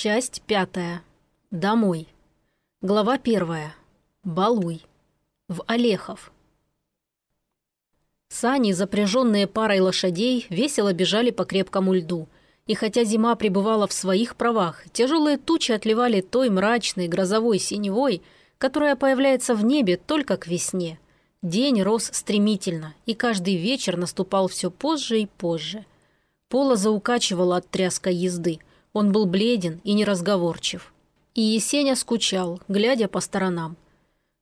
Часть пятая. Домой. Глава первая. Балуй. В Олехов. Сани, запряженные парой лошадей, весело бежали по крепкому льду. И хотя зима пребывала в своих правах, тяжелые тучи отливали той мрачной грозовой синевой, которая появляется в небе только к весне. День рос стремительно, и каждый вечер наступал все позже и позже. Пола заукачивала от тряска езды – он был бледен и неразговорчив. И Есеня скучал, глядя по сторонам.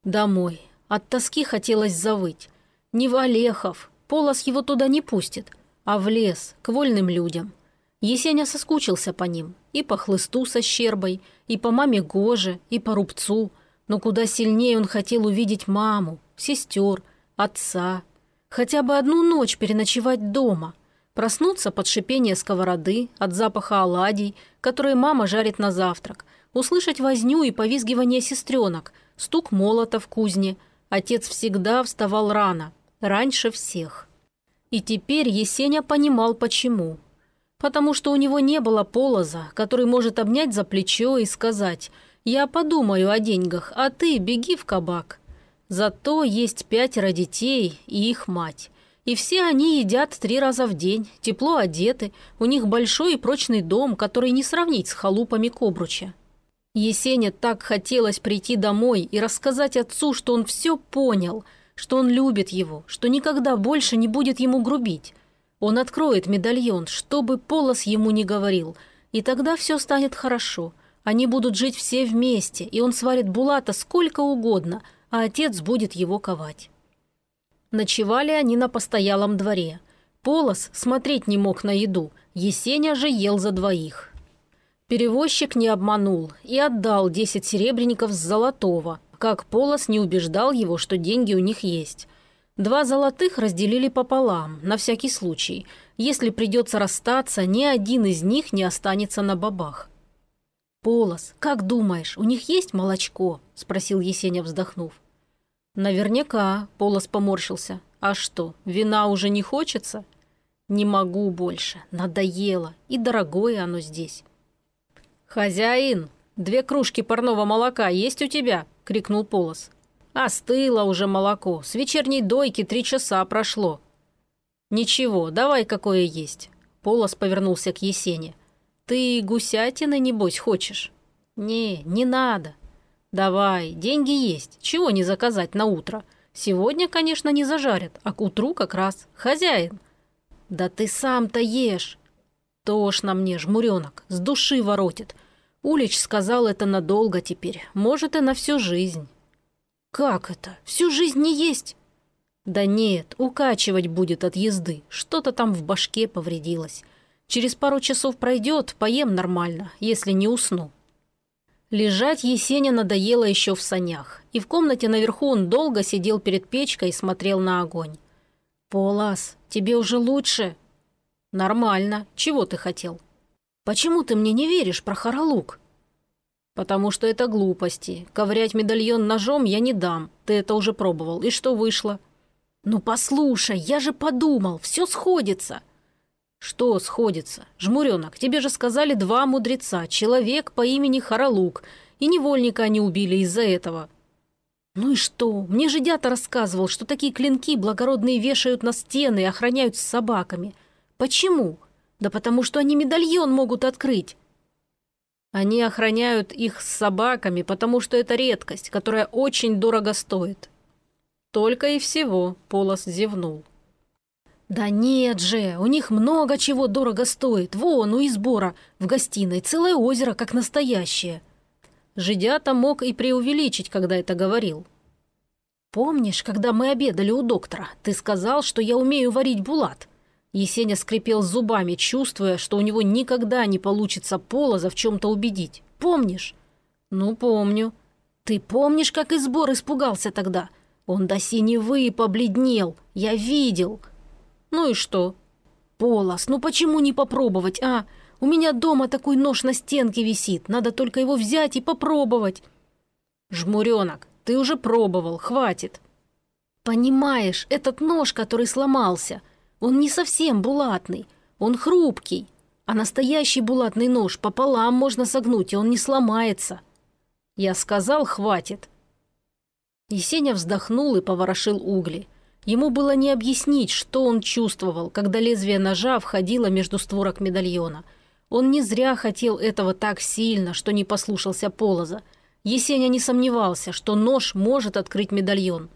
Домой. От тоски хотелось завыть. Не в Олехов, Полос его туда не пустит, а в лес, к вольным людям. Есеня соскучился по ним. И по хлысту со щербой, и по маме Гоже, и по рубцу. Но куда сильнее он хотел увидеть маму, сестер, отца. Хотя бы одну ночь переночевать дома – Проснуться под шипение сковороды, от запаха оладий, которые мама жарит на завтрак, услышать возню и повизгивание сестренок, стук молота в кузне. Отец всегда вставал рано, раньше всех. И теперь Есеня понимал, почему. Потому что у него не было полоза, который может обнять за плечо и сказать «Я подумаю о деньгах, а ты беги в кабак». Зато есть пятеро детей и их мать. И все они едят три раза в день, тепло одеты, у них большой и прочный дом, который не сравнить с халупами Кобруча. Есене так хотелось прийти домой и рассказать отцу, что он все понял, что он любит его, что никогда больше не будет ему грубить. Он откроет медальон, чтобы Полос ему не говорил, и тогда все станет хорошо. Они будут жить все вместе, и он сварит Булата сколько угодно, а отец будет его ковать. Ночевали они на постоялом дворе. Полос смотреть не мог на еду, Есеня же ел за двоих. Перевозчик не обманул и отдал 10 серебряников с золотого, как Полос не убеждал его, что деньги у них есть. Два золотых разделили пополам, на всякий случай. Если придется расстаться, ни один из них не останется на бабах. «Полос, как думаешь, у них есть молочко?» – спросил Есеня, вздохнув. «Наверняка», – Полос поморщился. «А что, вина уже не хочется?» «Не могу больше. Надоело. И дорогое оно здесь». «Хозяин, две кружки парного молока есть у тебя?» – крикнул Полос. «Остыло уже молоко. С вечерней дойки три часа прошло». «Ничего, давай какое есть». Полос повернулся к Есене. «Ты гусятины, небось, хочешь?» «Не, не надо. «Давай, деньги есть. Чего не заказать на утро? Сегодня, конечно, не зажарят, а к утру как раз. Хозяин». «Да ты сам-то ешь». «Тошно мне, жмуренок, с души воротит. Улич сказал это надолго теперь, может, и на всю жизнь». «Как это? Всю жизнь не есть?» «Да нет, укачивать будет от езды. Что-то там в башке повредилось. Через пару часов пройдет, поем нормально, если не усну». Лежать Есеня надоело еще в санях, и в комнате наверху он долго сидел перед печкой и смотрел на огонь. «Полас, тебе уже лучше?» «Нормально. Чего ты хотел?» «Почему ты мне не веришь про Харалук?» «Потому что это глупости. Ковырять медальон ножом я не дам. Ты это уже пробовал. И что вышло?» «Ну послушай, я же подумал, все сходится!» «Что сходится? Жмуренок, тебе же сказали два мудреца, человек по имени Харалук, и невольника они убили из-за этого». «Ну и что? Мне же дядя рассказывал, что такие клинки благородные вешают на стены и охраняют с собаками. Почему? Да потому что они медальон могут открыть». Они охраняют их с собаками, потому что это редкость, которая очень дорого стоит. Только и всего, Полос зевнул. «Да нет же, у них много чего дорого стоит. Вон, у избора, в гостиной, целое озеро, как настоящее». Жидята мог и преувеличить, когда это говорил. «Помнишь, когда мы обедали у доктора, ты сказал, что я умею варить булат?» Есеня скрипел зубами, чувствуя, что у него никогда не получится Полоза в чем-то убедить. «Помнишь?» «Ну, помню». «Ты помнишь, как избор испугался тогда? Он до синевы побледнел. Я видел». Ну и что? Полос, ну почему не попробовать, а? У меня дома такой нож на стенке висит, надо только его взять и попробовать. Жмуренок, ты уже пробовал, хватит. Понимаешь, этот нож, который сломался, он не совсем булатный, он хрупкий. А настоящий булатный нож пополам можно согнуть, и он не сломается. Я сказал, хватит. Есеня вздохнул и поворошил угли. Ему было не объяснить, что он чувствовал, когда лезвие ножа входило между створок медальона. Он не зря хотел этого так сильно, что не послушался Полоза. Есеня не сомневался, что нож может открыть медальон.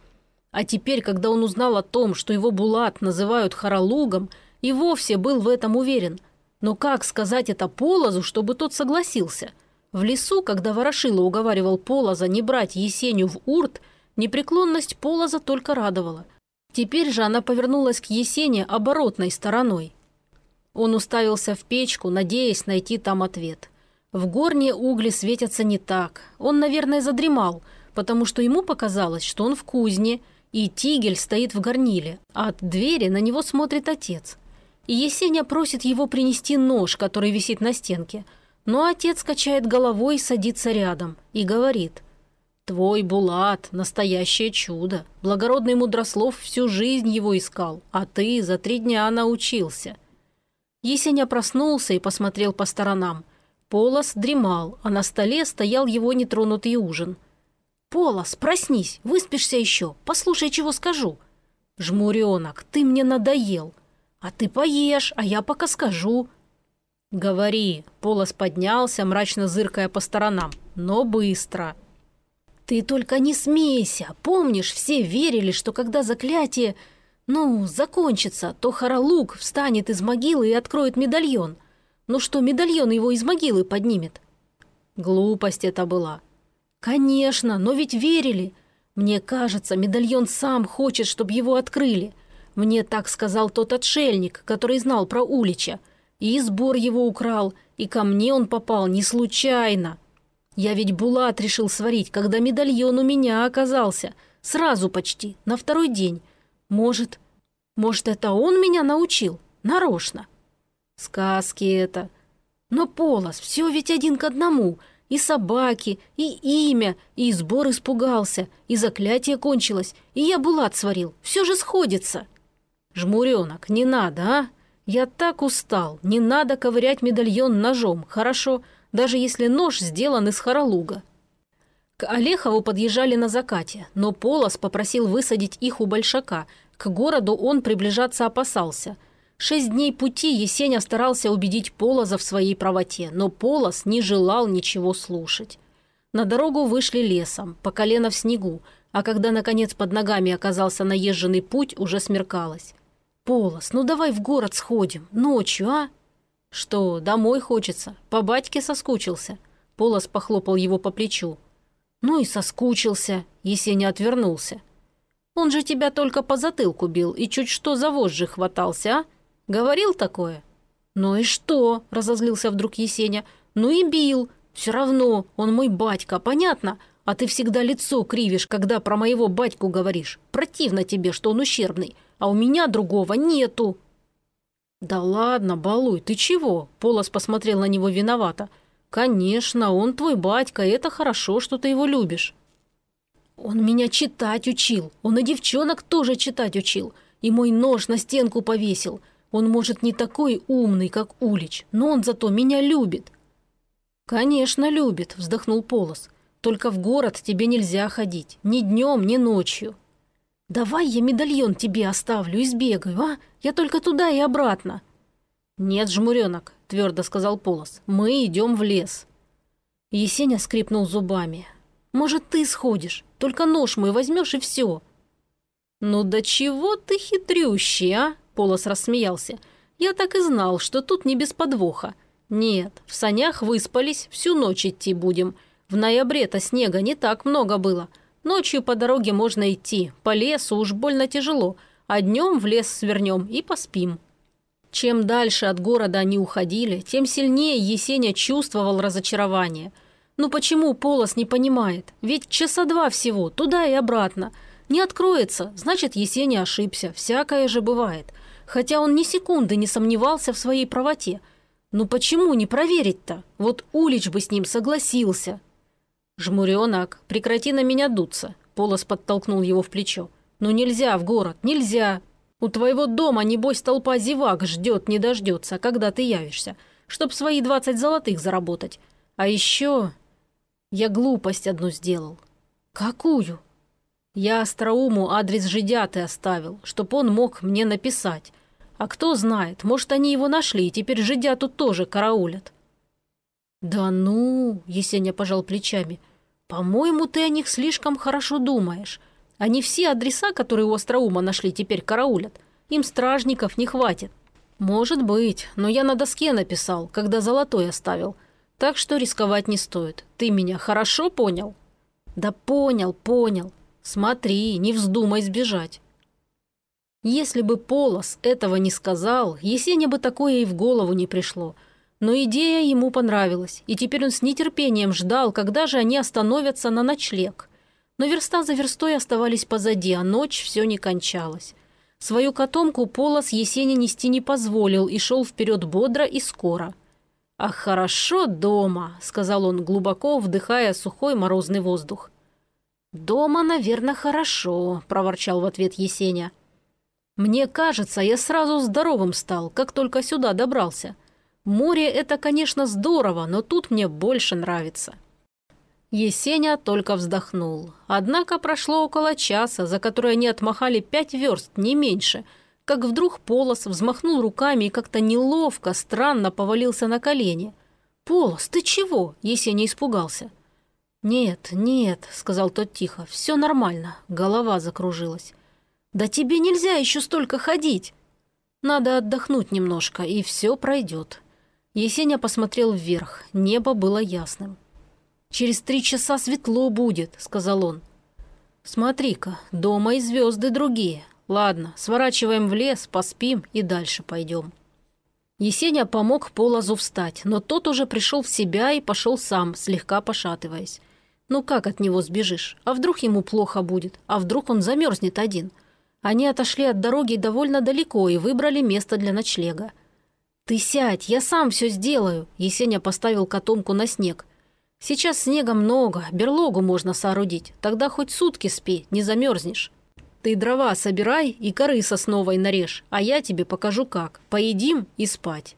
А теперь, когда он узнал о том, что его Булат называют Харалугом, и вовсе был в этом уверен. Но как сказать это Полозу, чтобы тот согласился? В лесу, когда Ворошило уговаривал Полоза не брать Есеню в урт, непреклонность Полоза только радовала. Теперь же она повернулась к Есене оборотной стороной. Он уставился в печку, надеясь найти там ответ. В горне угли светятся не так. Он, наверное, задремал, потому что ему показалось, что он в кузне – и Тигель стоит в горниле, а от двери на него смотрит отец. И Есеня просит его принести нож, который висит на стенке. Но отец качает головой и садится рядом и говорит «Твой Булат – настоящее чудо. Благородный Мудрослов всю жизнь его искал, а ты за три дня научился». Есеня проснулся и посмотрел по сторонам. Полос дремал, а на столе стоял его нетронутый ужин – «Полос, проснись, выспишься еще, послушай, чего скажу». «Жмуренок, ты мне надоел. А ты поешь, а я пока скажу». «Говори», — Полос поднялся, мрачно зыркая по сторонам, но быстро. «Ты только не смейся. Помнишь, все верили, что когда заклятие, ну, закончится, то Харалук встанет из могилы и откроет медальон. Ну что, медальон его из могилы поднимет?» Глупость это была. «Конечно, но ведь верили. Мне кажется, медальон сам хочет, чтобы его открыли. Мне так сказал тот отшельник, который знал про Улича. И сбор его украл, и ко мне он попал не случайно. Я ведь булат решил сварить, когда медальон у меня оказался. Сразу почти, на второй день. Может, может, это он меня научил? Нарочно. Сказки это. Но, Полос, все ведь один к одному – и собаки, и имя, и сбор испугался, и заклятие кончилось, и я булат сварил. Все же сходится. Жмуренок, не надо, а? Я так устал. Не надо ковырять медальон ножом, хорошо? Даже если нож сделан из хоролуга. К Олехову подъезжали на закате, но Полос попросил высадить их у Большака. К городу он приближаться опасался – Шесть дней пути Есеня старался убедить Полоза в своей правоте, но Полоз не желал ничего слушать. На дорогу вышли лесом, по колено в снегу, а когда, наконец, под ногами оказался наезженный путь, уже смеркалось. «Полос, ну давай в город сходим, ночью, а?» «Что, домой хочется? По батьке соскучился?» Полос похлопал его по плечу. «Ну и соскучился», — Есеня отвернулся. «Он же тебя только по затылку бил и чуть что за вожжи хватался, а?» Говорил такое?» «Ну и что?» – разозлился вдруг Есеня. «Ну и бил. Все равно, он мой батька, понятно? А ты всегда лицо кривишь, когда про моего батьку говоришь. Противно тебе, что он ущербный, а у меня другого нету». «Да ладно, балуй, ты чего?» – Полос посмотрел на него виновато. «Конечно, он твой батька, и это хорошо, что ты его любишь». «Он меня читать учил, он и девчонок тоже читать учил, и мой нож на стенку повесил. Он, может, не такой умный, как Улич, но он зато меня любит». «Конечно, любит», – вздохнул Полос. «Только в город тебе нельзя ходить. Ни днем, ни ночью». «Давай я медальон тебе оставлю и сбегаю, а? Я только туда и обратно». «Нет, жмуренок», – твердо сказал Полос. «Мы идем в лес». Есеня скрипнул зубами. «Может, ты сходишь? Только нож мой возьмешь и все». «Ну до чего ты хитрющий, а?» Полос рассмеялся. «Я так и знал, что тут не без подвоха. Нет, в санях выспались, всю ночь идти будем. В ноябре-то снега не так много было. Ночью по дороге можно идти, по лесу уж больно тяжело, а днем в лес свернем и поспим». Чем дальше от города они уходили, тем сильнее Есеня чувствовал разочарование. Ну почему Полос не понимает? Ведь часа два всего, туда и обратно. Не откроется, значит, Есеня ошибся, всякое же бывает хотя он ни секунды не сомневался в своей правоте. Ну почему не проверить-то? Вот Улич бы с ним согласился. «Жмуренок, прекрати на меня дуться», – Полос подтолкнул его в плечо. «Ну нельзя в город, нельзя. У твоего дома, небось, толпа зевак ждет, не дождется, когда ты явишься. чтоб свои двадцать золотых заработать. А еще я глупость одну сделал. Какую? Я Остроуму адрес жидяты оставил, чтоб он мог мне написать. А кто знает, может, они его нашли, и теперь жидяту тоже караулят. «Да ну!» – Есеня пожал плечами. «По-моему, ты о них слишком хорошо думаешь. Они все адреса, которые у Остроума нашли, теперь караулят. Им стражников не хватит». «Может быть, но я на доске написал, когда золотой оставил. Так что рисковать не стоит. Ты меня хорошо понял?» «Да понял, понял. Смотри, не вздумай сбежать». Если бы Полос этого не сказал, Есене бы такое и в голову не пришло – но идея ему понравилась, и теперь он с нетерпением ждал, когда же они остановятся на ночлег. Но верста за верстой оставались позади, а ночь все не кончалась. Свою котомку Полос Есени нести не позволил и шел вперед бодро и скоро. «Ах, хорошо дома», — сказал он, глубоко вдыхая сухой морозный воздух. «Дома, наверное, хорошо», — проворчал в ответ Есеня. «Мне кажется, я сразу здоровым стал, как только сюда добрался. Море – это, конечно, здорово, но тут мне больше нравится». Есеня только вздохнул. Однако прошло около часа, за который они отмахали пять верст, не меньше, как вдруг Полос взмахнул руками и как-то неловко, странно повалился на колени. «Полос, ты чего?» – Есеня испугался. «Нет, нет», – сказал тот тихо, – «все нормально». Голова закружилась. «Да тебе нельзя еще столько ходить!» «Надо отдохнуть немножко, и все пройдет». Есеня посмотрел вверх. Небо было ясным. «Через три часа светло будет», — сказал он. «Смотри-ка, дома и звезды другие. Ладно, сворачиваем в лес, поспим и дальше пойдем». Есеня помог Полозу встать, но тот уже пришел в себя и пошел сам, слегка пошатываясь. Ну как от него сбежишь? А вдруг ему плохо будет? А вдруг он замерзнет один? Они отошли от дороги довольно далеко и выбрали место для ночлега. «Ты сядь, я сам все сделаю», – Есеня поставил котомку на снег. «Сейчас снега много, берлогу можно соорудить, тогда хоть сутки спи, не замерзнешь. Ты дрова собирай и коры сосновой нарежь, а я тебе покажу как. Поедим и спать».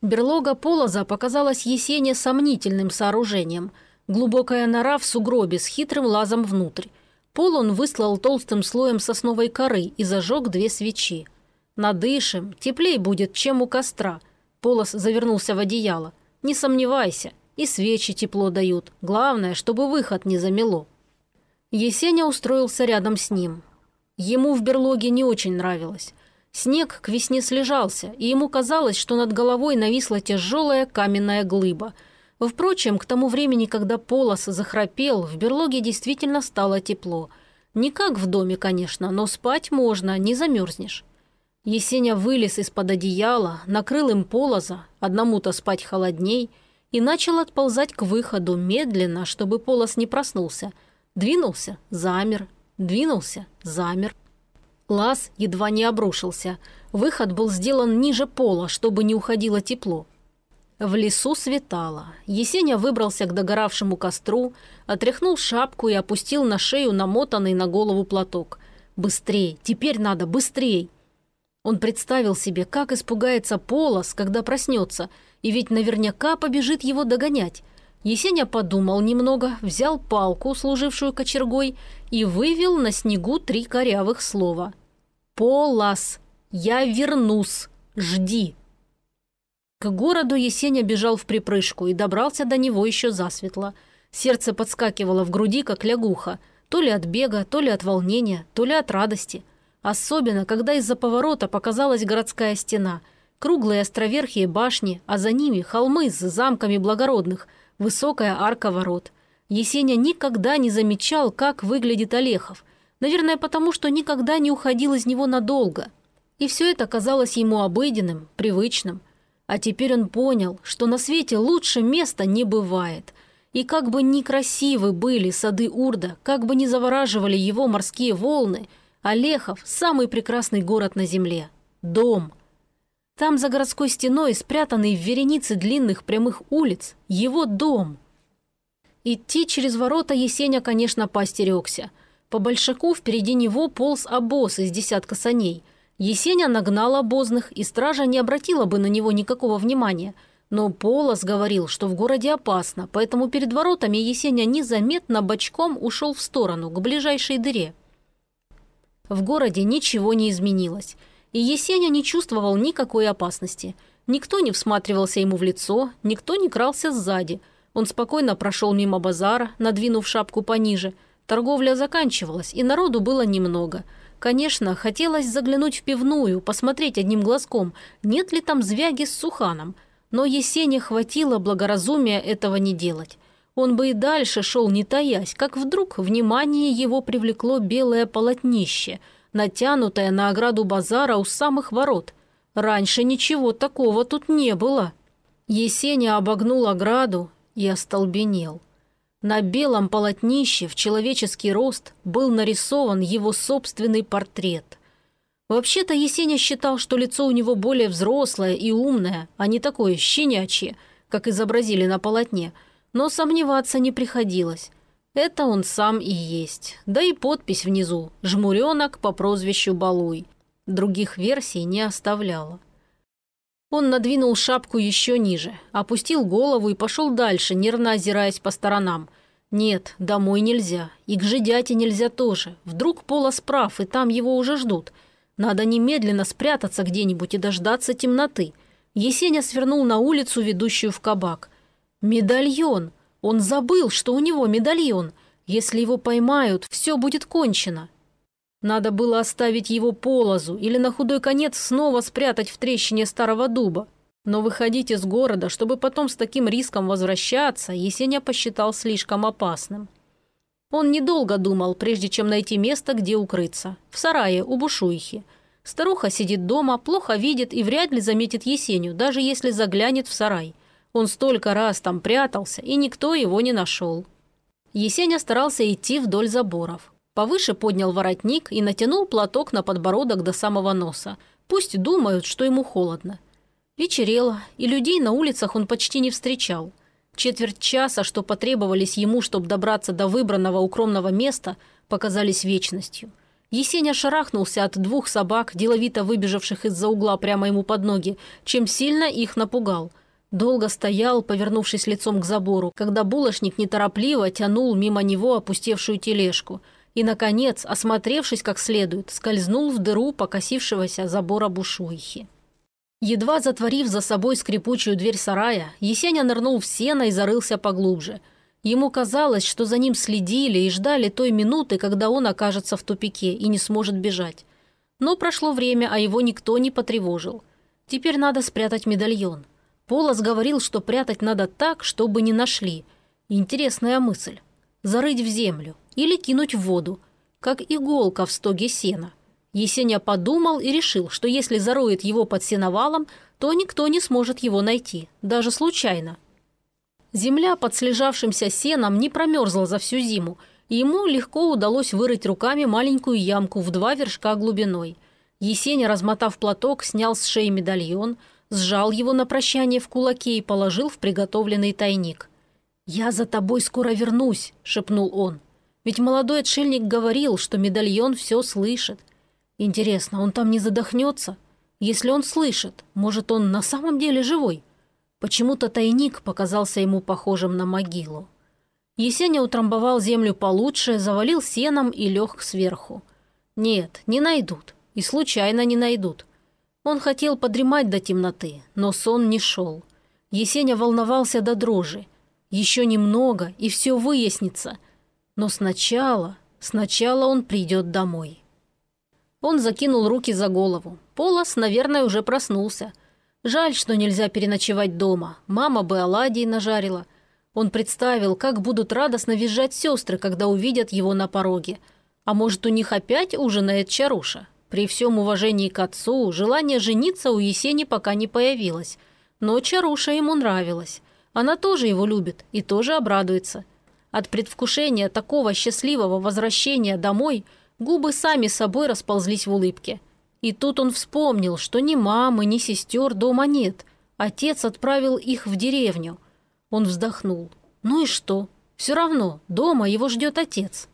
Берлога полоза показалась Есене сомнительным сооружением. Глубокая нора в сугробе с хитрым лазом внутрь. Пол он выслал толстым слоем сосновой коры и зажег две свечи. Надышим, теплей будет, чем у костра. Полос завернулся в одеяло. Не сомневайся, и свечи тепло дают. Главное, чтобы выход не замело. Есеня устроился рядом с ним. Ему в берлоге не очень нравилось. Снег к весне слежался, и ему казалось, что над головой нависла тяжелая каменная глыба. Впрочем, к тому времени, когда Полос захрапел, в берлоге действительно стало тепло. Не как в доме, конечно, но спать можно, не замерзнешь. Есеня вылез из-под одеяла, накрыл им полоза, одному-то спать холодней, и начал отползать к выходу медленно, чтобы полос не проснулся. Двинулся, замер, двинулся, замер. Лаз едва не обрушился. Выход был сделан ниже пола, чтобы не уходило тепло. В лесу светало. Есеня выбрался к догоравшему костру, отряхнул шапку и опустил на шею намотанный на голову платок. «Быстрей! Теперь надо быстрей!» Он представил себе, как испугается Полос, когда проснется, и ведь наверняка побежит его догонять. Есеня подумал немного, взял палку, служившую кочергой, и вывел на снегу три корявых слова. «Полос! Я вернусь! Жди!» К городу Есеня бежал в припрыжку и добрался до него еще засветло. Сердце подскакивало в груди, как лягуха, то ли от бега, то ли от волнения, то ли от радости – Особенно, когда из-за поворота показалась городская стена. Круглые островерхие башни, а за ними холмы с замками благородных, высокая арка ворот. Есеня никогда не замечал, как выглядит Олехов. Наверное, потому что никогда не уходил из него надолго. И все это казалось ему обыденным, привычным. А теперь он понял, что на свете лучше места не бывает. И как бы ни красивы были сады Урда, как бы ни завораживали его морские волны – Олехов – самый прекрасный город на земле. Дом. Там за городской стеной, спрятанный в веренице длинных прямых улиц, его дом. Идти через ворота Есеня, конечно, поостерегся. По большаку впереди него полз обоз из десятка саней. Есеня нагнал обозных, и стража не обратила бы на него никакого внимания. Но Полос говорил, что в городе опасно, поэтому перед воротами Есеня незаметно бочком ушел в сторону, к ближайшей дыре. В городе ничего не изменилось, и Есеня не чувствовал никакой опасности. Никто не всматривался ему в лицо, никто не крался сзади. Он спокойно прошел мимо базара, надвинув шапку пониже. Торговля заканчивалась, и народу было немного – Конечно, хотелось заглянуть в пивную, посмотреть одним глазком, нет ли там звяги с Суханом. Но Есене хватило благоразумия этого не делать. Он бы и дальше шел, не таясь, как вдруг внимание его привлекло белое полотнище, натянутое на ограду базара у самых ворот. Раньше ничего такого тут не было. Есеня обогнул ограду и остолбенел. На белом полотнище в человеческий рост был нарисован его собственный портрет. Вообще-то Есеня считал, что лицо у него более взрослое и умное, а не такое щенячье, как изобразили на полотне, но сомневаться не приходилось. Это он сам и есть. Да и подпись внизу «Жмуренок по прозвищу Балуй». Других версий не оставляла. Он надвинул шапку еще ниже, опустил голову и пошел дальше, нервно озираясь по сторонам. Нет, домой нельзя. И к жидяте нельзя тоже. Вдруг Пола справ, и там его уже ждут. Надо немедленно спрятаться где-нибудь и дождаться темноты. Есеня свернул на улицу, ведущую в кабак. Медальон! Он забыл, что у него медальон. Если его поймают, все будет кончено. Надо было оставить его полозу или на худой конец снова спрятать в трещине старого дуба. Но выходить из города, чтобы потом с таким риском возвращаться, Есеня посчитал слишком опасным. Он недолго думал, прежде чем найти место, где укрыться. В сарае у Бушуихи. Старуха сидит дома, плохо видит и вряд ли заметит Есеню, даже если заглянет в сарай. Он столько раз там прятался, и никто его не нашел. Есеня старался идти вдоль заборов. Повыше поднял воротник и натянул платок на подбородок до самого носа. Пусть думают, что ему холодно. Вечерело, и людей на улицах он почти не встречал. Четверть часа, что потребовались ему, чтобы добраться до выбранного укромного места, показались вечностью. Есеня шарахнулся от двух собак, деловито выбежавших из-за угла прямо ему под ноги, чем сильно их напугал. Долго стоял, повернувшись лицом к забору, когда булочник неторопливо тянул мимо него опустевшую тележку – и, наконец, осмотревшись как следует, скользнул в дыру покосившегося забора бушуихи. Едва затворив за собой скрипучую дверь сарая, Есеня нырнул в сено и зарылся поглубже. Ему казалось, что за ним следили и ждали той минуты, когда он окажется в тупике и не сможет бежать. Но прошло время, а его никто не потревожил. Теперь надо спрятать медальон. Полос говорил, что прятать надо так, чтобы не нашли. Интересная мысль. Зарыть в землю или кинуть в воду, как иголка в стоге сена. Есеня подумал и решил, что если зароет его под сеновалом, то никто не сможет его найти, даже случайно. Земля под слежавшимся сеном не промерзла за всю зиму, и ему легко удалось вырыть руками маленькую ямку в два вершка глубиной. Есеня, размотав платок, снял с шеи медальон, сжал его на прощание в кулаке и положил в приготовленный тайник. «Я за тобой скоро вернусь», – шепнул он. Ведь молодой отшельник говорил, что медальон все слышит. Интересно, он там не задохнется? Если он слышит, может, он на самом деле живой? Почему-то тайник показался ему похожим на могилу. Есеня утрамбовал землю получше, завалил сеном и лег сверху. Нет, не найдут. И случайно не найдут. Он хотел подремать до темноты, но сон не шел. Есеня волновался до дрожи. Еще немного, и все выяснится – но сначала, сначала он придет домой. Он закинул руки за голову. Полос, наверное, уже проснулся. Жаль, что нельзя переночевать дома. Мама бы оладий нажарила. Он представил, как будут радостно визжать сестры, когда увидят его на пороге. А может, у них опять ужинает Чаруша? При всем уважении к отцу, желание жениться у Есени пока не появилось. Но Чаруша ему нравилась. Она тоже его любит и тоже обрадуется. От предвкушения такого счастливого возвращения домой губы сами собой расползлись в улыбке. И тут он вспомнил, что ни мамы, ни сестер дома нет. Отец отправил их в деревню. Он вздохнул. Ну и что? Все равно, дома его ждет отец.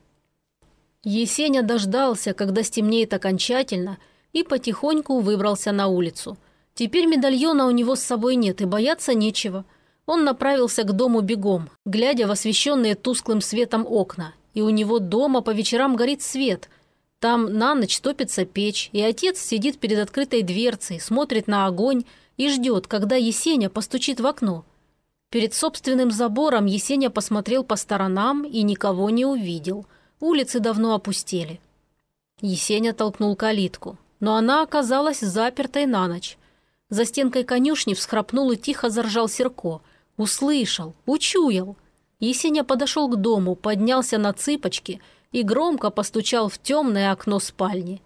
Есеня дождался, когда стемнеет окончательно, и потихоньку выбрался на улицу. Теперь медальона у него с собой нет и бояться нечего. Он направился к дому бегом, глядя в освещенные тусклым светом окна. И у него дома по вечерам горит свет. Там на ночь топится печь, и отец сидит перед открытой дверцей, смотрит на огонь и ждет, когда Есеня постучит в окно. Перед собственным забором Есеня посмотрел по сторонам и никого не увидел. Улицы давно опустели. Есеня толкнул калитку, но она оказалась запертой на ночь. За стенкой конюшни всхрапнул и тихо заржал Серко. Услышал, учуял. Есеня подошел к дому, поднялся на цыпочки и громко постучал в темное окно спальни.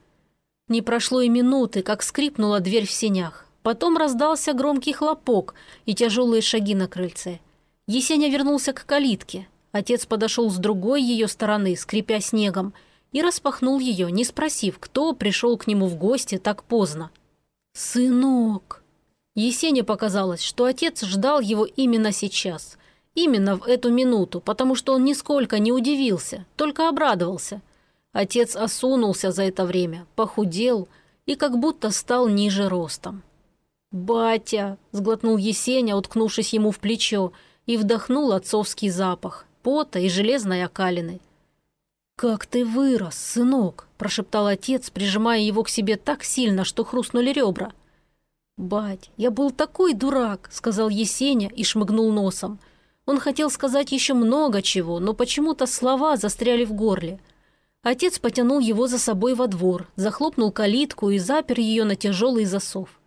Не прошло и минуты, как скрипнула дверь в сенях. Потом раздался громкий хлопок и тяжелые шаги на крыльце. Есеня вернулся к калитке. Отец подошел с другой ее стороны, скрипя снегом, и распахнул ее, не спросив, кто пришел к нему в гости так поздно. «Сынок!» Есене показалось, что отец ждал его именно сейчас, именно в эту минуту, потому что он нисколько не удивился, только обрадовался. Отец осунулся за это время, похудел и как будто стал ниже ростом. «Батя!» – сглотнул Есеня, уткнувшись ему в плечо, и вдохнул отцовский запах, пота и железной окалины – «Как ты вырос, сынок!» – прошептал отец, прижимая его к себе так сильно, что хрустнули ребра. «Бать, я был такой дурак!» – сказал Есеня и шмыгнул носом. Он хотел сказать еще много чего, но почему-то слова застряли в горле. Отец потянул его за собой во двор, захлопнул калитку и запер ее на тяжелый засов.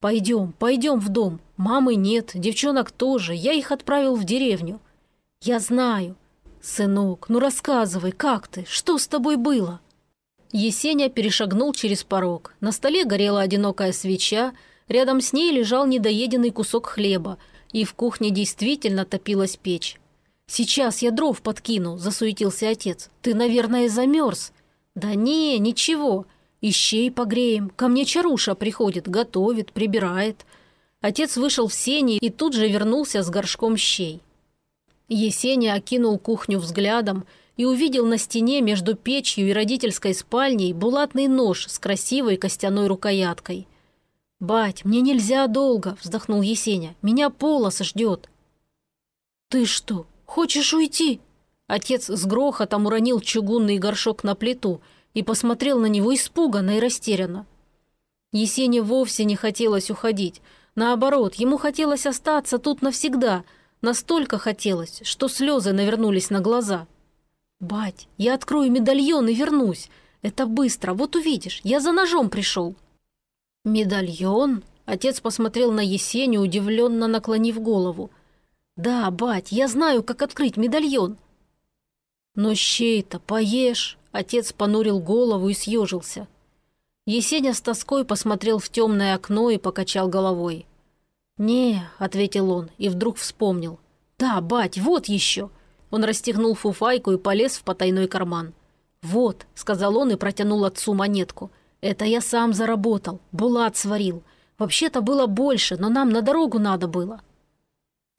«Пойдем, пойдем в дом. Мамы нет, девчонок тоже. Я их отправил в деревню». «Я знаю. «Сынок, ну рассказывай, как ты? Что с тобой было?» Есеня перешагнул через порог. На столе горела одинокая свеча, рядом с ней лежал недоеденный кусок хлеба, и в кухне действительно топилась печь. «Сейчас я дров подкину», – засуетился отец. «Ты, наверное, замерз». «Да не, ничего. Ищей погреем. Ко мне Чаруша приходит, готовит, прибирает». Отец вышел в сени и тут же вернулся с горшком щей. Есеня окинул кухню взглядом и увидел на стене между печью и родительской спальней булатный нож с красивой костяной рукояткой. «Бать, мне нельзя долго», – вздохнул Есеня. «Меня полос ждет». «Ты что, хочешь уйти?» Отец с грохотом уронил чугунный горшок на плиту и посмотрел на него испуганно и растерянно. Есене вовсе не хотелось уходить. Наоборот, ему хотелось остаться тут навсегда – Настолько хотелось, что слезы навернулись на глаза. «Бать, я открою медальон и вернусь. Это быстро, вот увидишь, я за ножом пришел». «Медальон?» Отец посмотрел на Есеню, удивленно наклонив голову. «Да, бать, я знаю, как открыть медальон». «Но щей-то поешь!» Отец понурил голову и съежился. Есеня с тоской посмотрел в темное окно и покачал головой. «Не», — ответил он и вдруг вспомнил. «Да, бать, вот еще». Он расстегнул фуфайку и полез в потайной карман. «Вот», — сказал он и протянул отцу монетку. «Это я сам заработал, булат сварил. Вообще-то было больше, но нам на дорогу надо было».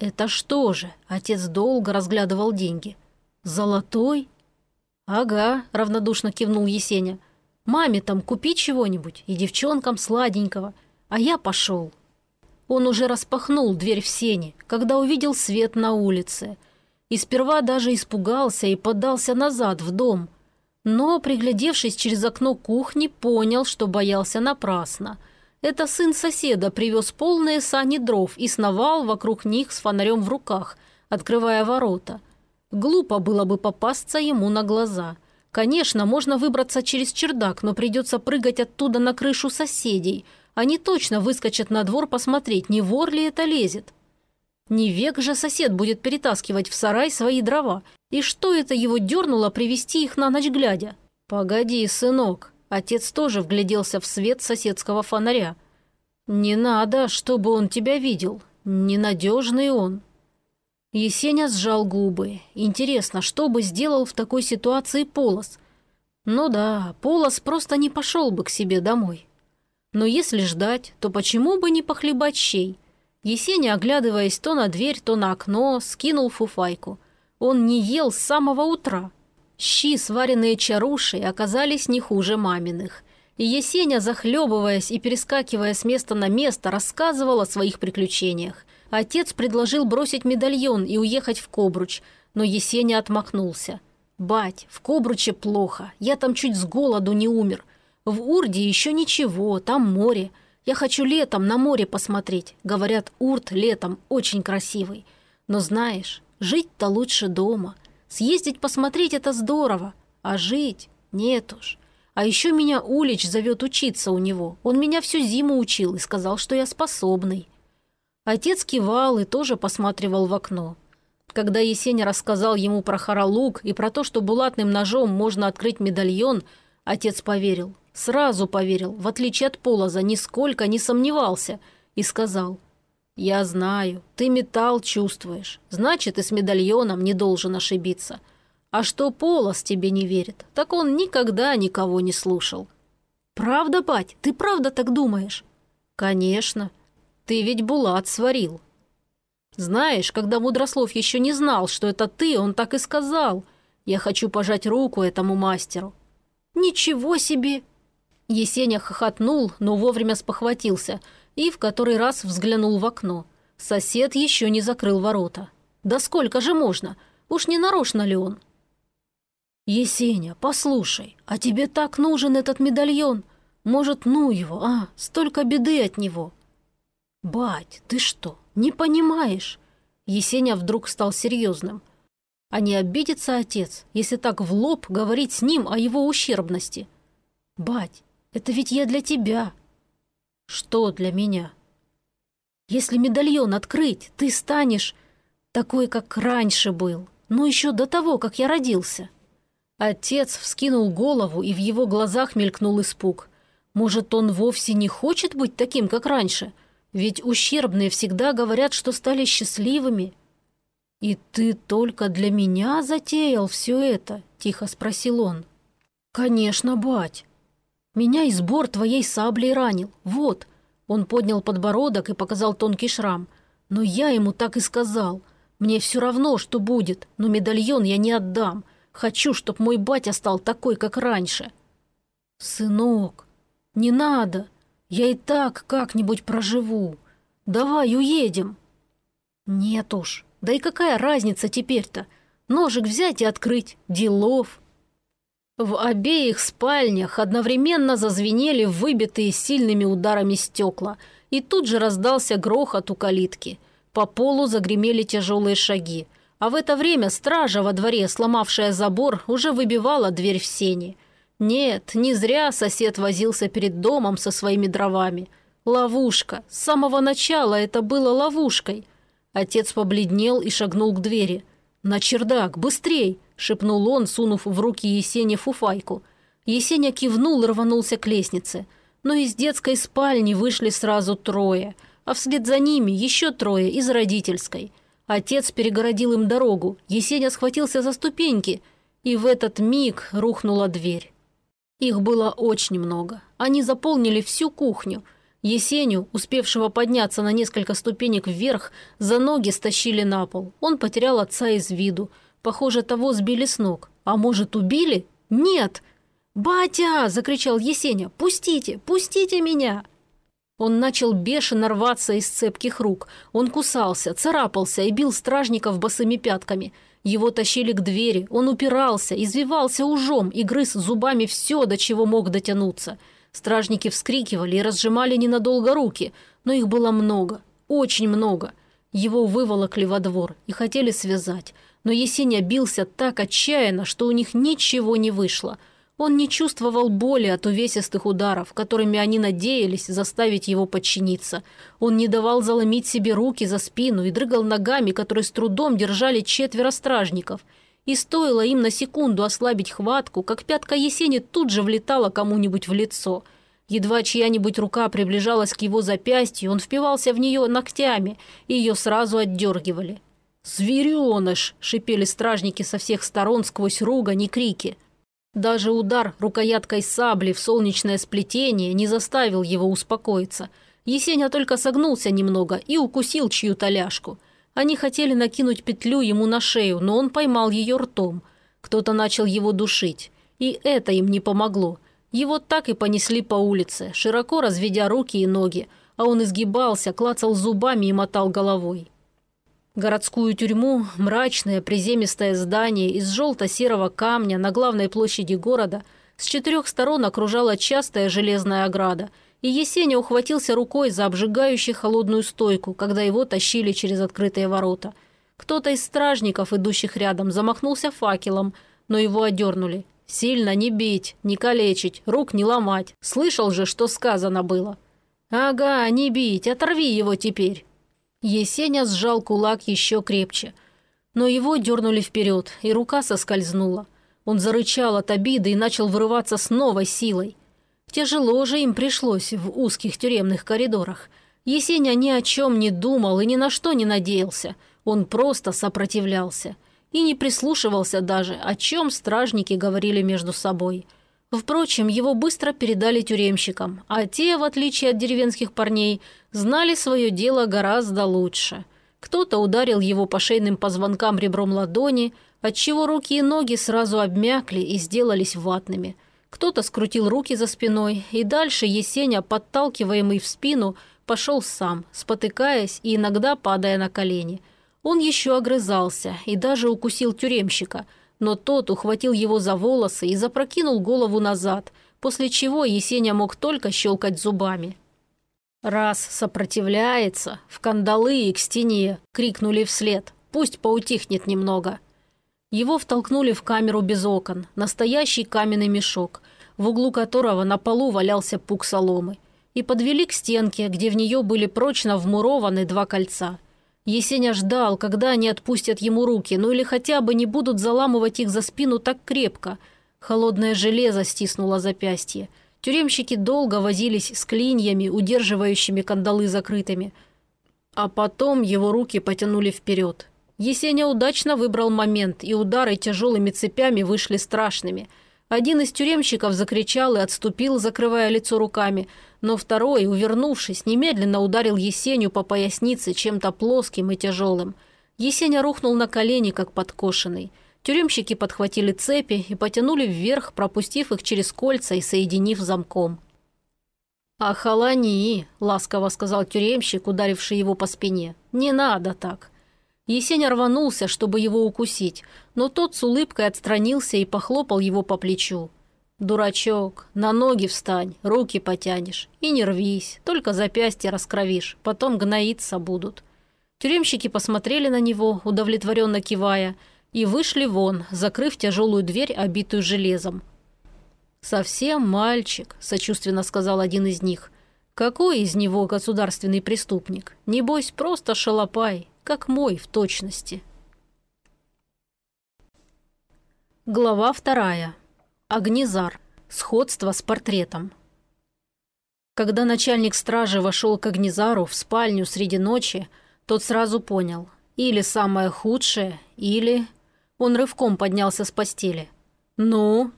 «Это что же?» — отец долго разглядывал деньги. «Золотой?» «Ага», — равнодушно кивнул Есеня. «Маме там купить чего-нибудь и девчонкам сладенького. А я пошел». Он уже распахнул дверь в сени, когда увидел свет на улице. И сперва даже испугался и подался назад в дом. Но, приглядевшись через окно кухни, понял, что боялся напрасно. Это сын соседа привез полные сани дров и сновал вокруг них с фонарем в руках, открывая ворота. Глупо было бы попасться ему на глаза. Конечно, можно выбраться через чердак, но придется прыгать оттуда на крышу соседей – они точно выскочат на двор посмотреть, не вор ли это лезет. Не век же сосед будет перетаскивать в сарай свои дрова. И что это его дернуло привести их на ночь глядя? Погоди, сынок. Отец тоже вгляделся в свет соседского фонаря. Не надо, чтобы он тебя видел. Ненадежный он. Есеня сжал губы. Интересно, что бы сделал в такой ситуации Полос? Ну да, Полос просто не пошел бы к себе домой. Но если ждать, то почему бы не похлебать щей? Есеня, оглядываясь то на дверь, то на окно, скинул фуфайку. Он не ел с самого утра. Щи, сваренные чарушей, оказались не хуже маминых. и Есеня, захлебываясь и перескакивая с места на место, рассказывал о своих приключениях. Отец предложил бросить медальон и уехать в Кобруч, но Есеня отмахнулся. «Бать, в Кобруче плохо, я там чуть с голоду не умер. В Урде еще ничего, там море. Я хочу летом на море посмотреть. Говорят, Урд летом очень красивый. Но знаешь, жить-то лучше дома. Съездить посмотреть – это здорово, а жить – нет уж». А еще меня Улич зовет учиться у него. Он меня всю зиму учил и сказал, что я способный. Отец кивал и тоже посматривал в окно. Когда Есеня рассказал ему про Харалук и про то, что булатным ножом можно открыть медальон, отец поверил. Сразу поверил, в отличие от Полоза, нисколько не сомневался, и сказал, «Я знаю, ты металл чувствуешь, значит, и с медальоном не должен ошибиться». А что Полос тебе не верит, так он никогда никого не слушал. Правда, бать, ты правда так думаешь? Конечно. Ты ведь Булат сварил. Знаешь, когда Мудрослов еще не знал, что это ты, он так и сказал. Я хочу пожать руку этому мастеру. Ничего себе! Есеня хохотнул, но вовремя спохватился и в который раз взглянул в окно. Сосед еще не закрыл ворота. Да сколько же можно? Уж не нарочно ли он? «Есеня, послушай, а тебе так нужен этот медальон? Может, ну его, а? Столько беды от него!» «Бать, ты что, не понимаешь?» Есеня вдруг стал серьезным. «А не обидится отец, если так в лоб говорить с ним о его ущербности?» «Бать, это ведь я для тебя». «Что для меня?» «Если медальон открыть, ты станешь такой, как раньше был, но еще до того, как я родился». Отец вскинул голову, и в его глазах мелькнул испуг. Может, он вовсе не хочет быть таким, как раньше? Ведь ущербные всегда говорят, что стали счастливыми. «И ты только для меня затеял все это?» – тихо спросил он. «Конечно, бать. Меня из бор твоей саблей ранил. Вот». Он поднял подбородок и показал тонкий шрам. «Но я ему так и сказал. Мне все равно, что будет, но медальон я не отдам. Хочу, чтоб мой батя стал такой, как раньше. Сынок, не надо. Я и так как-нибудь проживу. Давай уедем. Нет уж. Да и какая разница теперь-то? Ножик взять и открыть. Делов. В обеих спальнях одновременно зазвенели выбитые сильными ударами стекла, и тут же раздался грохот у калитки. По полу загремели тяжелые шаги. А в это время стража во дворе, сломавшая забор, уже выбивала дверь в сени. Нет, не зря сосед возился перед домом со своими дровами. Ловушка. С самого начала это было ловушкой. Отец побледнел и шагнул к двери. «На чердак, быстрей!» – шепнул он, сунув в руки Есене фуфайку. Есеня кивнул и рванулся к лестнице. Но из детской спальни вышли сразу трое, а вслед за ними еще трое из родительской – Отец перегородил им дорогу, Есеня схватился за ступеньки, и в этот миг рухнула дверь. Их было очень много. Они заполнили всю кухню. Есеню, успевшего подняться на несколько ступенек вверх, за ноги стащили на пол. Он потерял отца из виду. Похоже, того сбили с ног. А может, убили? Нет! «Батя!» – закричал Есеня. «Пустите! Пустите меня!» Он начал бешено рваться из цепких рук. Он кусался, царапался и бил стражников босыми пятками. Его тащили к двери, он упирался, извивался ужом и грыз зубами все, до чего мог дотянуться. Стражники вскрикивали и разжимали ненадолго руки, но их было много, очень много. Его выволокли во двор и хотели связать, но Есеня бился так отчаянно, что у них ничего не вышло – он не чувствовал боли от увесистых ударов, которыми они надеялись заставить его подчиниться. Он не давал заломить себе руки за спину и дрыгал ногами, которые с трудом держали четверо стражников. И стоило им на секунду ослабить хватку, как пятка Есени тут же влетала кому-нибудь в лицо. Едва чья-нибудь рука приближалась к его запястью, он впивался в нее ногтями, и ее сразу отдергивали. «Звереныш!» – шипели стражники со всех сторон сквозь ругань и крики – даже удар рукояткой сабли в солнечное сплетение не заставил его успокоиться. Есеня только согнулся немного и укусил чью-то ляжку. Они хотели накинуть петлю ему на шею, но он поймал ее ртом. Кто-то начал его душить. И это им не помогло. Его так и понесли по улице, широко разведя руки и ноги, а он изгибался, клацал зубами и мотал головой. Городскую тюрьму, мрачное приземистое здание из желто-серого камня на главной площади города, с четырех сторон окружала частая железная ограда, и Есеня ухватился рукой за обжигающую холодную стойку, когда его тащили через открытые ворота. Кто-то из стражников, идущих рядом, замахнулся факелом, но его одернули. «Сильно не бить, не калечить, рук не ломать. Слышал же, что сказано было». «Ага, не бить, оторви его теперь». Есеня сжал кулак еще крепче. Но его дернули вперед, и рука соскользнула. Он зарычал от обиды и начал вырываться с новой силой. Тяжело же им пришлось в узких тюремных коридорах. Есеня ни о чем не думал и ни на что не надеялся. Он просто сопротивлялся. И не прислушивался даже, о чем стражники говорили между собой – Впрочем, его быстро передали тюремщикам, а те, в отличие от деревенских парней, знали свое дело гораздо лучше. Кто-то ударил его по шейным позвонкам ребром ладони, отчего руки и ноги сразу обмякли и сделались ватными. Кто-то скрутил руки за спиной, и дальше Есеня, подталкиваемый в спину, пошел сам, спотыкаясь и иногда падая на колени. Он еще огрызался и даже укусил тюремщика – но тот ухватил его за волосы и запрокинул голову назад, после чего Есеня мог только щелкать зубами. «Раз сопротивляется, в кандалы и к стене!» – крикнули вслед. «Пусть поутихнет немного!» Его втолкнули в камеру без окон, настоящий каменный мешок, в углу которого на полу валялся пук соломы, и подвели к стенке, где в нее были прочно вмурованы два кольца. Есеня ждал, когда они отпустят ему руки, ну или хотя бы не будут заламывать их за спину так крепко. Холодное железо стиснуло запястье. Тюремщики долго возились с клиньями, удерживающими кандалы закрытыми. А потом его руки потянули вперед. Есеня удачно выбрал момент, и удары тяжелыми цепями вышли страшными – один из тюремщиков закричал и отступил, закрывая лицо руками, но второй, увернувшись, немедленно ударил Есеню по пояснице чем-то плоским и тяжелым. Есеня рухнул на колени, как подкошенный. Тюремщики подхватили цепи и потянули вверх, пропустив их через кольца и соединив замком. «Охолони!» – ласково сказал тюремщик, ударивший его по спине. «Не надо так!» Есеня рванулся, чтобы его укусить, но тот с улыбкой отстранился и похлопал его по плечу. «Дурачок, на ноги встань, руки потянешь. И не рвись, только запястья раскровишь, потом гноиться будут». Тюремщики посмотрели на него, удовлетворенно кивая, и вышли вон, закрыв тяжелую дверь, обитую железом. «Совсем мальчик», – сочувственно сказал один из них. «Какой из него государственный преступник? Небось, просто шалопай, как мой в точности. Глава вторая. Агнизар. Сходство с портретом. Когда начальник стражи вошел к Агнизару в спальню среди ночи, тот сразу понял. Или самое худшее, или... Он рывком поднялся с постели. «Ну?»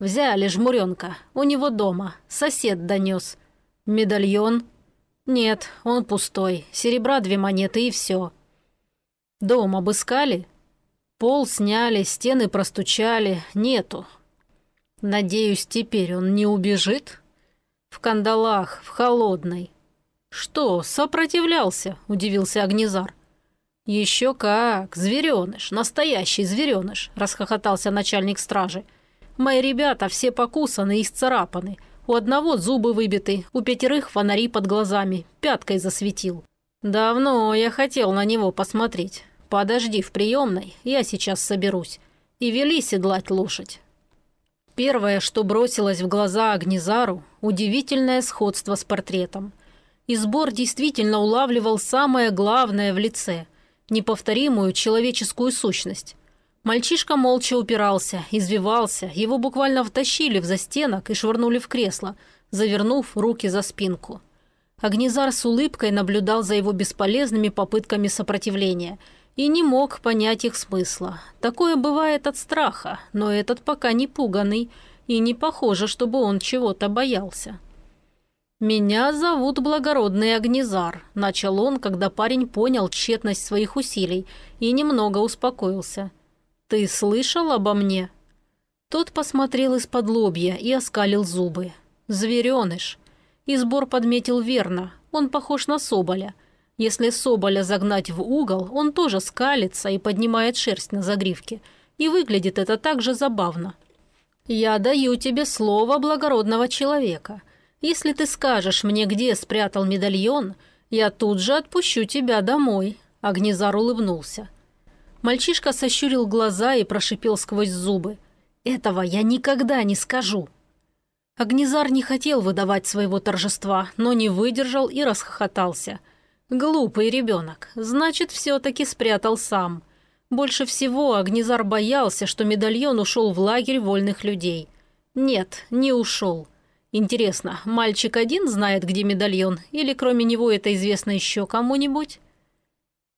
«Взяли жмуренка. У него дома. Сосед донес. Медальон?» «Нет, он пустой. Серебра две монеты и все». «Дом обыскали?» «Пол сняли, стены простучали. Нету». «Надеюсь, теперь он не убежит?» «В кандалах, в холодной». «Что, сопротивлялся?» – удивился Агнезар. «Еще как, звереныш, настоящий звереныш», – расхохотался начальник стражи. «Мои ребята все покусаны и исцарапаны. У одного зубы выбиты, у пятерых фонари под глазами, пяткой засветил. Давно я хотел на него посмотреть. Подожди в приемной, я сейчас соберусь. И вели седлать лошадь. Первое, что бросилось в глаза Агнизару – удивительное сходство с портретом. И сбор действительно улавливал самое главное в лице – неповторимую человеческую сущность. Мальчишка молча упирался, извивался, его буквально втащили в застенок и швырнули в кресло, завернув руки за спинку. Агнизар с улыбкой наблюдал за его бесполезными попытками сопротивления и не мог понять их смысла. Такое бывает от страха, но этот пока не пуганный, и не похоже, чтобы он чего-то боялся. «Меня зовут Благородный Агнизар», – начал он, когда парень понял тщетность своих усилий и немного успокоился – «Ты слышал обо мне?» Тот посмотрел из-под лобья и оскалил зубы. «Звереныш!» И сбор подметил верно. Он похож на соболя. Если соболя загнать в угол, он тоже скалится и поднимает шерсть на загривке. И выглядит это так же забавно. «Я даю тебе слово благородного человека. Если ты скажешь мне, где спрятал медальон, я тут же отпущу тебя домой», – Агнезар улыбнулся. Мальчишка сощурил глаза и прошипел сквозь зубы. «Этого я никогда не скажу». Агнезар не хотел выдавать своего торжества, но не выдержал и расхохотался. «Глупый ребенок, значит, все-таки спрятал сам». Больше всего Агнезар боялся, что медальон ушел в лагерь вольных людей. Нет, не ушел. Интересно, мальчик один знает, где медальон, или кроме него это известно еще кому-нибудь?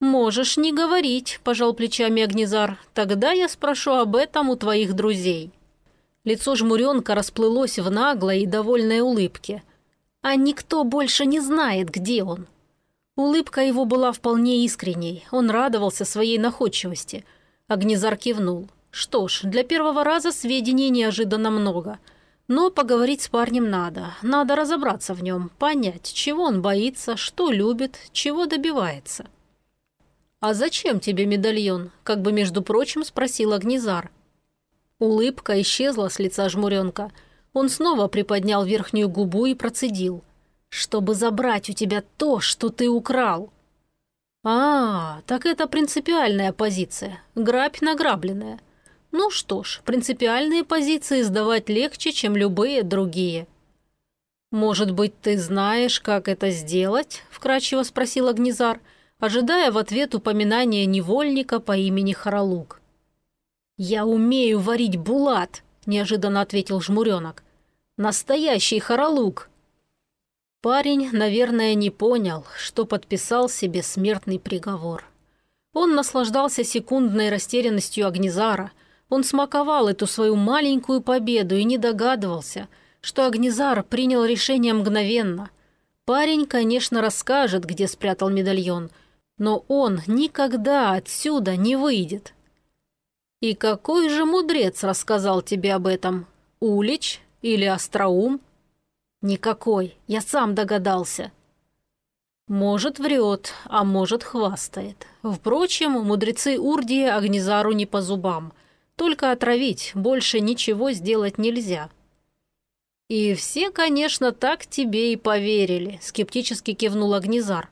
«Можешь не говорить», – пожал плечами Агнезар. «Тогда я спрошу об этом у твоих друзей». Лицо жмуренка расплылось в наглой и довольной улыбке. «А никто больше не знает, где он». Улыбка его была вполне искренней. Он радовался своей находчивости. Агнезар кивнул. «Что ж, для первого раза сведений неожиданно много». Но поговорить с парнем надо. Надо разобраться в нем, понять, чего он боится, что любит, чего добивается. «А зачем тебе медальон?» – как бы, между прочим, спросил Агнезар. Улыбка исчезла с лица жмуренка. Он снова приподнял верхнюю губу и процедил. «Чтобы забрать у тебя то, что ты украл». «А, так это принципиальная позиция. Грабь награбленная. Ну что ж, принципиальные позиции сдавать легче, чем любые другие». «Может быть, ты знаешь, как это сделать?» – вкратчиво спросил Агнезар – ожидая в ответ упоминания невольника по имени Харалук. «Я умею варить булат», – неожиданно ответил жмуренок. «Настоящий Харалук». Парень, наверное, не понял, что подписал себе смертный приговор. Он наслаждался секундной растерянностью Агнезара. Он смаковал эту свою маленькую победу и не догадывался, что Агнезар принял решение мгновенно. Парень, конечно, расскажет, где спрятал медальон, но он никогда отсюда не выйдет. И какой же мудрец рассказал тебе об этом? Улич или Остроум? Никакой, я сам догадался. Может, врет, а может, хвастает. Впрочем, мудрецы Урдии Агнезару не по зубам. Только отравить, больше ничего сделать нельзя. И все, конечно, так тебе и поверили, скептически кивнул Агнезар.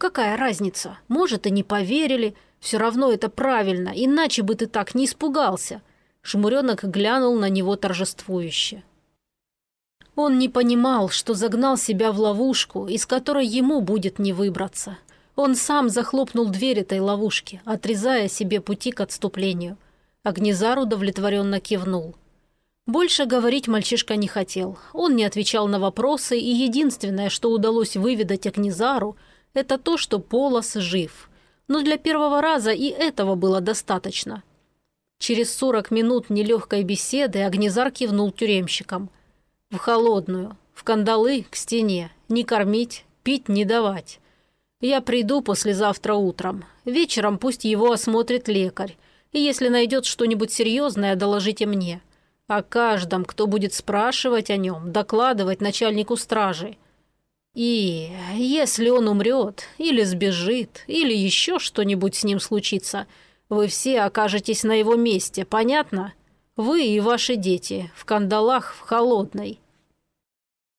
Какая разница? Может, и не поверили. Все равно это правильно, иначе бы ты так не испугался. Шмуренок глянул на него торжествующе. Он не понимал, что загнал себя в ловушку, из которой ему будет не выбраться. Он сам захлопнул дверь этой ловушки, отрезая себе пути к отступлению. Агнезар удовлетворенно кивнул. Больше говорить мальчишка не хотел. Он не отвечал на вопросы, и единственное, что удалось выведать Агнезару – это то, что Полос жив. Но для первого раза и этого было достаточно. Через 40 минут нелегкой беседы Агнезар кивнул тюремщикам. В холодную, в кандалы к стене, не кормить, пить не давать. Я приду послезавтра утром. Вечером пусть его осмотрит лекарь. И если найдет что-нибудь серьезное, доложите мне. О каждом, кто будет спрашивать о нем, докладывать начальнику стражи – и если он умрет, или сбежит, или еще что-нибудь с ним случится, вы все окажетесь на его месте, понятно? Вы и ваши дети, в кандалах в холодной.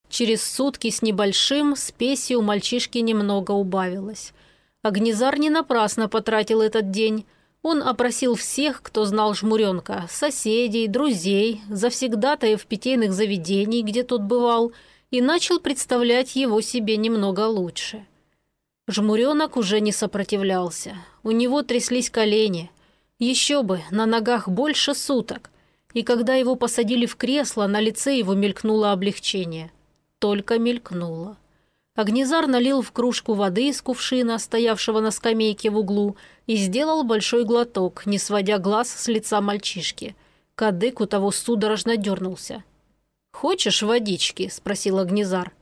Через сутки с небольшим спеси у мальчишки немного убавилось. Агнезар не напрасно потратил этот день. Он опросил всех, кто знал жмуренка, соседей, друзей, завсегдатаев питейных заведений, где тот бывал – и начал представлять его себе немного лучше. Жмуренок уже не сопротивлялся. У него тряслись колени. Еще бы, на ногах больше суток. И когда его посадили в кресло, на лице его мелькнуло облегчение. Только мелькнуло. Огнезар налил в кружку воды из кувшина, стоявшего на скамейке в углу, и сделал большой глоток, не сводя глаз с лица мальчишки. Кадык у того судорожно дернулся. «Хочешь водички?» – спросил Агнезар.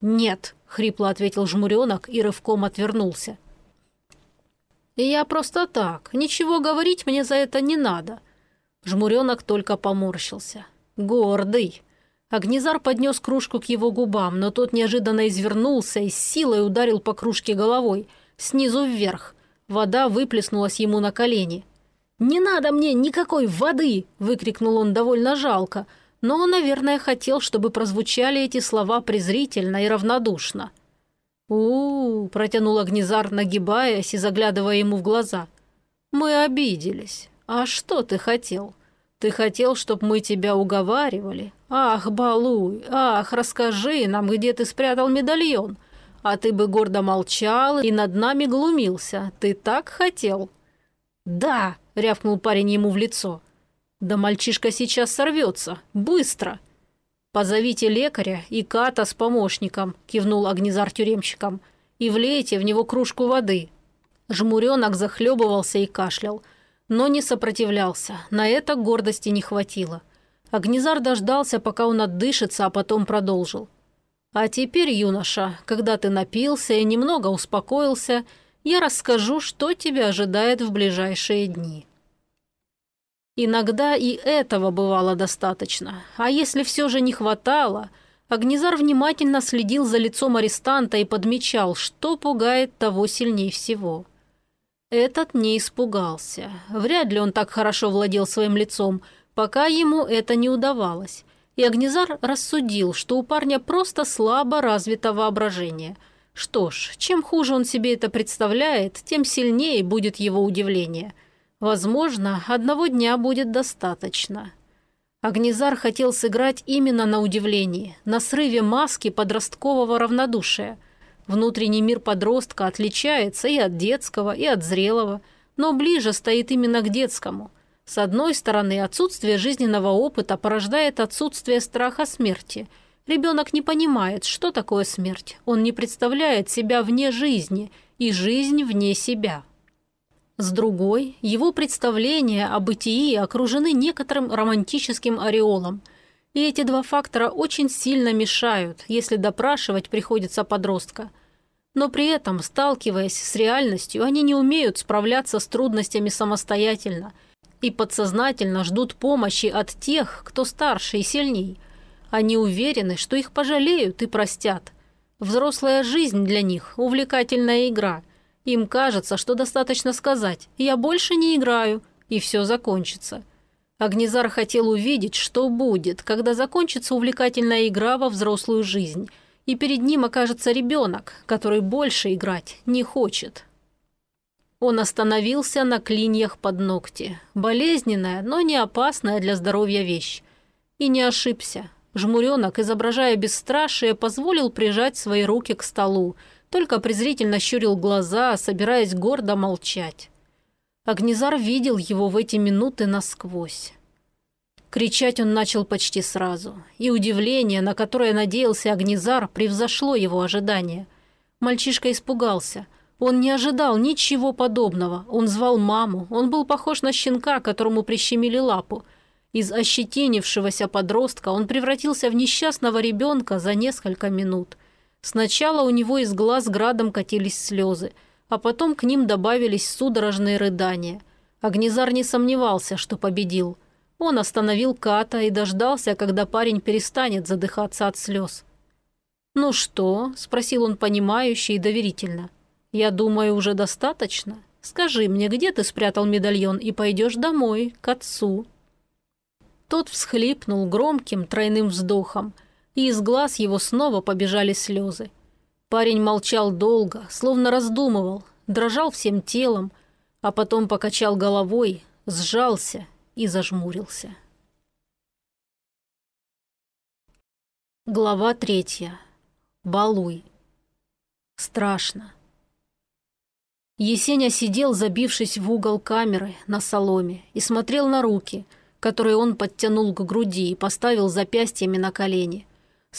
«Нет», – хрипло ответил жмуренок и рывком отвернулся. «Я просто так. Ничего говорить мне за это не надо. Жмуренок только поморщился. Гордый. Агнезар поднес кружку к его губам, но тот неожиданно извернулся и с силой ударил по кружке головой, снизу вверх. Вода выплеснулась ему на колени. «Не надо мне никакой воды!» – выкрикнул он довольно жалко, но наверное, хотел, чтобы прозвучали эти слова презрительно и равнодушно. у, протянул Агнезар, нагибаясь и заглядывая ему в глаза. «Мы обиделись. А что ты хотел? Ты хотел, чтобы мы тебя уговаривали? Ах, балуй, ах, расскажи нам, где ты спрятал медальон. А ты бы гордо молчал и над нами глумился. Ты так хотел?» «Да!» – рявкнул парень ему в лицо. «Да мальчишка сейчас сорвется. Быстро!» «Позовите лекаря и Ката с помощником», – кивнул Агнезар тюремщиком, – «и влейте в него кружку воды». Жмуренок захлебывался и кашлял, но не сопротивлялся. На это гордости не хватило. Агнезар дождался, пока он отдышится, а потом продолжил. «А теперь, юноша, когда ты напился и немного успокоился, я расскажу, что тебя ожидает в ближайшие дни». Иногда и этого бывало достаточно, а если все же не хватало, Агнезар внимательно следил за лицом арестанта и подмечал, что пугает того сильней всего. Этот не испугался. Вряд ли он так хорошо владел своим лицом, пока ему это не удавалось. И Агнезар рассудил, что у парня просто слабо развито воображение. Что ж, чем хуже он себе это представляет, тем сильнее будет его удивление. Возможно, одного дня будет достаточно. Агнезар хотел сыграть именно на удивлении, на срыве маски подросткового равнодушия. Внутренний мир подростка отличается и от детского, и от зрелого, но ближе стоит именно к детскому – с одной стороны, отсутствие жизненного опыта порождает отсутствие страха смерти. Ребенок не понимает, что такое смерть. Он не представляет себя вне жизни и жизнь вне себя. С другой, его представления о бытии окружены некоторым романтическим ореолом. И эти два фактора очень сильно мешают, если допрашивать приходится подростка. Но при этом, сталкиваясь с реальностью, они не умеют справляться с трудностями самостоятельно – и подсознательно ждут помощи от тех, кто старше и сильней. Они уверены, что их пожалеют и простят. Взрослая жизнь для них – увлекательная игра. Им кажется, что достаточно сказать «я больше не играю», и все закончится. Агнезар хотел увидеть, что будет, когда закончится увлекательная игра во взрослую жизнь, и перед ним окажется ребенок, который больше играть не хочет. Он остановился на клиньях под ногти. Болезненная, но не опасная для здоровья вещь. И не ошибся. Жмуренок, изображая бесстрашие, позволил прижать свои руки к столу, только презрительно щурил глаза, собираясь гордо молчать. Агнезар видел его в эти минуты насквозь. Кричать он начал почти сразу, и удивление, на которое надеялся Агнезар, превзошло его ожидания. Мальчишка испугался – он не ожидал ничего подобного. Он звал маму. Он был похож на щенка, которому прищемили лапу. Из ощетинившегося подростка он превратился в несчастного ребенка за несколько минут. Сначала у него из глаз градом катились слезы, а потом к ним добавились судорожные рыдания. Агнезар не сомневался, что победил. Он остановил Ката и дождался, когда парень перестанет задыхаться от слез. «Ну что?» – спросил он понимающе и доверительно – «Я думаю, уже достаточно. Скажи мне, где ты спрятал медальон и пойдешь домой, к отцу?» Тот всхлипнул громким тройным вздохом, и из глаз его снова побежали слезы. Парень молчал долго, словно раздумывал, дрожал всем телом, а потом покачал головой, сжался и зажмурился. Глава третья. Балуй. Страшно. Есеня сидел, забившись в угол камеры на соломе, и смотрел на руки, которые он подтянул к груди и поставил запястьями на колени.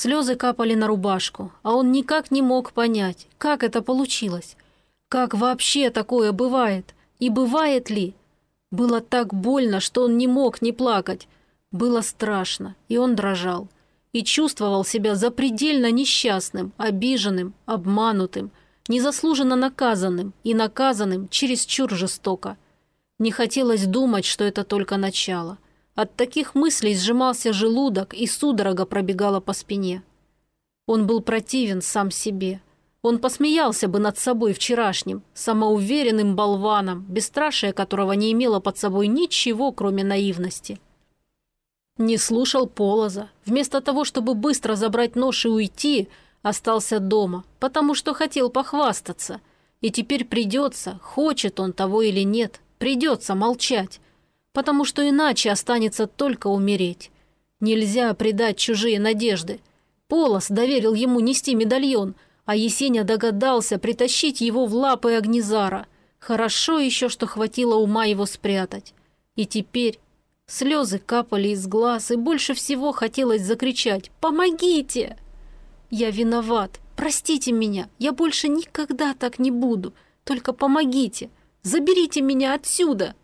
Слезы капали на рубашку, а он никак не мог понять, как это получилось. Как вообще такое бывает? И бывает ли? Было так больно, что он не мог не плакать. Было страшно, и он дрожал. И чувствовал себя запредельно несчастным, обиженным, обманутым – незаслуженно наказанным и наказанным чересчур жестоко. Не хотелось думать, что это только начало. От таких мыслей сжимался желудок и судорога пробегала по спине. Он был противен сам себе. Он посмеялся бы над собой вчерашним, самоуверенным болваном, бесстрашие которого не имело под собой ничего, кроме наивности. Не слушал Полоза. Вместо того, чтобы быстро забрать нож и уйти, остался дома, потому что хотел похвастаться. И теперь придется, хочет он того или нет, придется молчать, потому что иначе останется только умереть. Нельзя предать чужие надежды. Полос доверил ему нести медальон, а Есеня догадался притащить его в лапы Огнезара. Хорошо еще, что хватило ума его спрятать. И теперь слезы капали из глаз, и больше всего хотелось закричать «Помогите!» «Я виноват! Простите меня! Я больше никогда так не буду! Только помогите! Заберите меня отсюда!»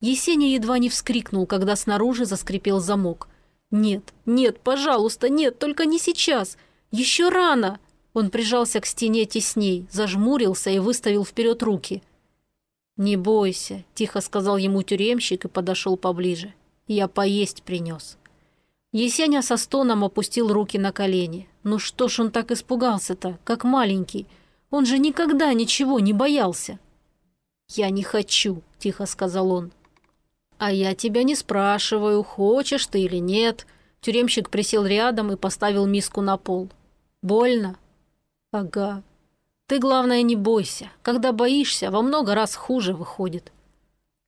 Есеня едва не вскрикнул, когда снаружи заскрипел замок. «Нет, нет, пожалуйста, нет, только не сейчас! Еще рано!» Он прижался к стене тесней, зажмурился и выставил вперед руки. «Не бойся», – тихо сказал ему тюремщик и подошел поближе. «Я поесть принес». Есеня со стоном опустил руки на колени. Ну что ж он так испугался-то, как маленький? Он же никогда ничего не боялся. «Я не хочу», – тихо сказал он. «А я тебя не спрашиваю, хочешь ты или нет». Тюремщик присел рядом и поставил миску на пол. «Больно?» «Ага. Ты, главное, не бойся. Когда боишься, во много раз хуже выходит».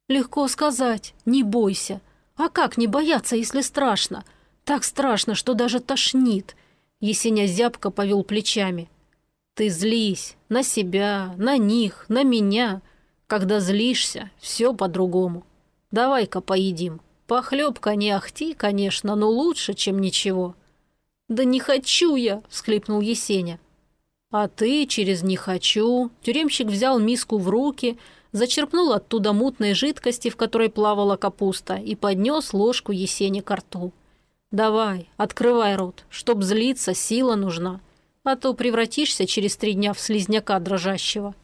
«Легко сказать, не бойся. А как не бояться, если страшно? Так страшно, что даже тошнит». Есеня зябко повел плечами. «Ты злись. На себя, на них, на меня. Когда злишься, все по-другому. Давай-ка поедим. Похлебка не ахти, конечно, но лучше, чем ничего». «Да не хочу я!» – всхлипнул Есеня. «А ты через «не хочу». Тюремщик взял миску в руки, зачерпнул оттуда мутной жидкости, в которой плавала капуста, и поднес ложку Есени к рту. «Давай, открывай рот. Чтоб злиться, сила нужна. А то превратишься через три дня в слизняка дрожащего».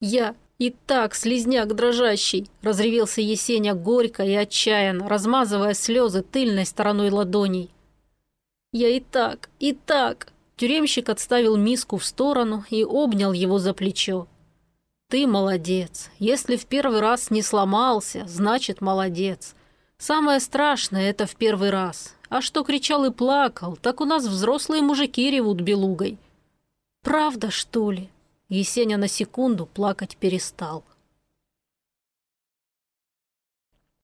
«Я и так слизняк дрожащий!» – разревелся Есеня горько и отчаянно, размазывая слезы тыльной стороной ладоней. «Я и так, и так!» Тюремщик отставил миску в сторону и обнял его за плечо. «Ты молодец. Если в первый раз не сломался, значит, молодец. Самое страшное – это в первый раз. А что кричал и плакал, так у нас взрослые мужики ревут белугой». «Правда, что ли?» Есеня на секунду плакать перестал.